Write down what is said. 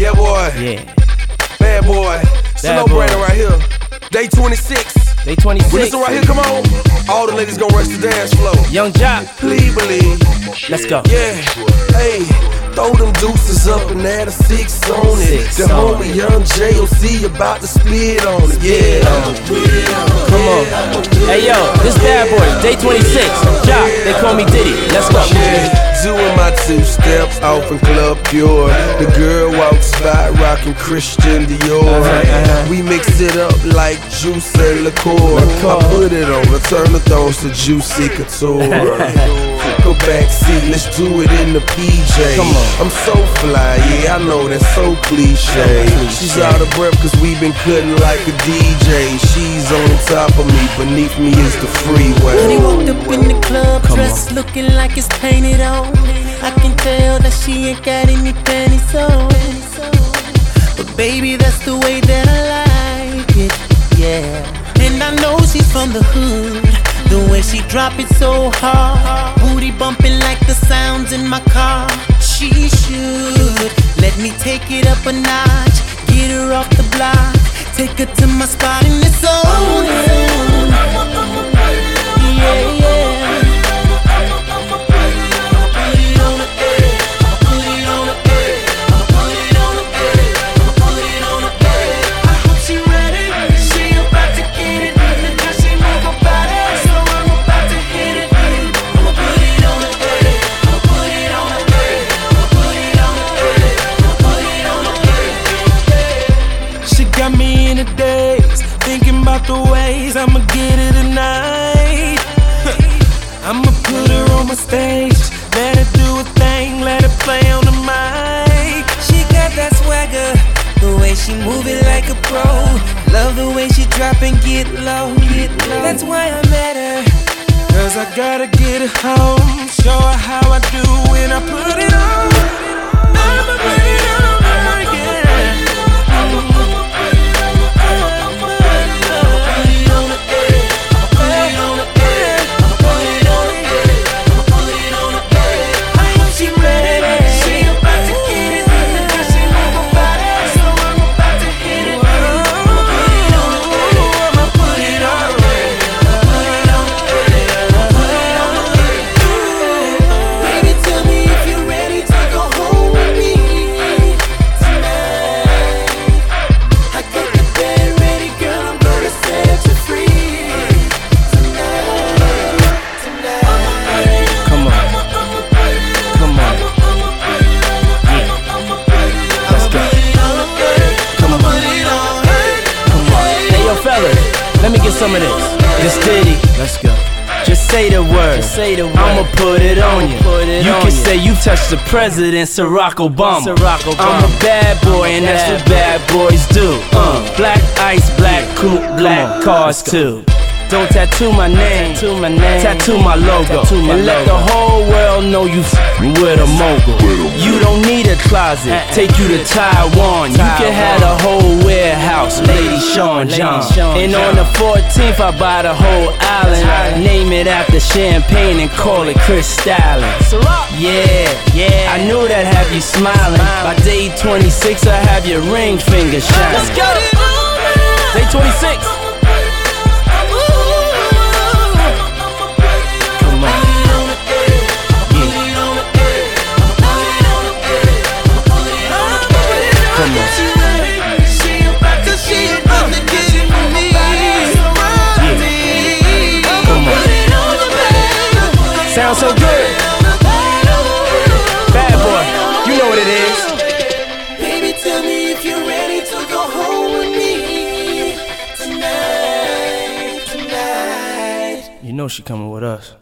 Yeah, boy. Yeah. Bad boy. It's a Bad no boy. brainer right here. Day 26. Day 26. When this right here, come on. All the ladies gonna rush the dance floor. Yung Joc. Please believe. Let's go. Yeah. Hey. Throw them deuces up and add a six on it. Six The homie it. Young J.O.C. about to spit on it. Yeah. Come on. Hey yo, this bad boy, day 26. Joc, they call me Diddy. Let's go. Yeah, doing my two steps off in Club Pure. The girl walks by rocking Christian Dior. We mix it up like juice and liqueur. I put it on, I turn the thongs to juicy couture. Go back seat, let's do it in the PJ. Come on. I'm so fly, yeah, I know that's so cliche. She's out of breath cause we been cutting like a DJ. She's on top of me, beneath me is the freeway. When he walked up in the club, dressed looking like it's painted on. I can tell that she ain't got any panties on. But baby, that's the way that I like it, yeah. And I know she's from the hood. The way she drop it so hard, booty bumping like the sounds in my car. She should let me take it up a notch, get her off the block, take her to my spot in the zone. Got me in a daze, thinking about the ways I'ma get her tonight. I'ma put her on my stage, let her do a thing, let her play on the mic. She got that swagger, the way she move it like a pro. Love the way she drop and get low, get low. That's why I met her. Cause I gotta get her home, show her how I do when I put it some of this. This Diddy. Let's go. Just say the word. Just say the word. I'ma put it on you. it you on can you. say you touched the president, Barack Obama. Barack Obama. I'm a bad boy, and that's what bad boys do. Uh, black ice, black coupe, black cars too. Don't tattoo my name, tattoo my name, tattoo my logo, Tattoo my and let logo. the whole world know you f- with a mogul. You don't need a closet, uh-uh. take you to Taiwan. You can have the whole warehouse, Lady Sean John. And on the 14th, I buy the whole island, name it after champagne and call it Crystalline. Yeah, yeah, I knew that have you smiling. By day 26, I have your ring finger shining. Let's go. Day 26. Know she coming with us.